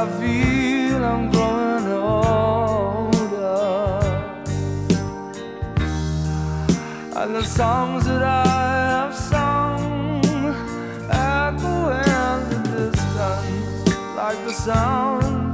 I feel I'm growing older. And the songs that I have sung echo in the distance like the sound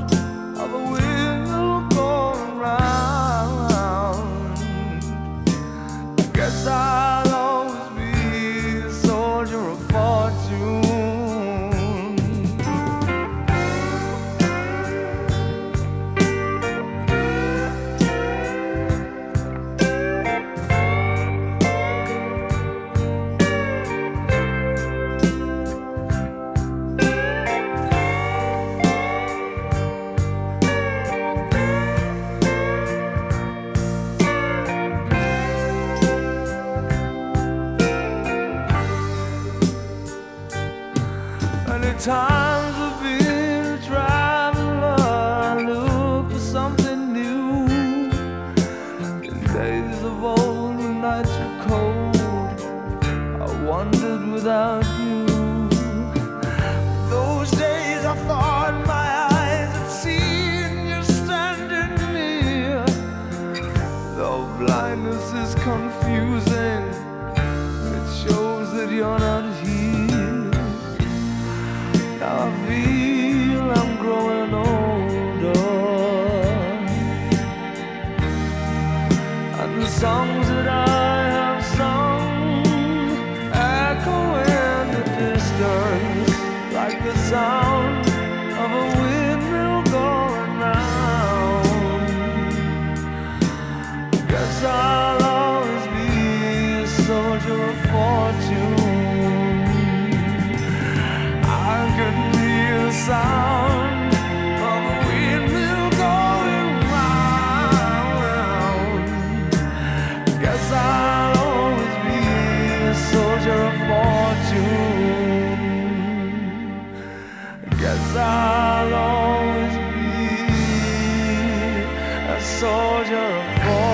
times I've been a traveler, I look for something new. In days of old, when nights were cold, I wandered without you. Those days I thought my eyes had seen you standing near. Though blindness is confusing, and the songs that I have sung echo in the distance like the sound of a windmill going round. Guess I'll always be a soldier of fortune. I could hear the sound soldier of fortune.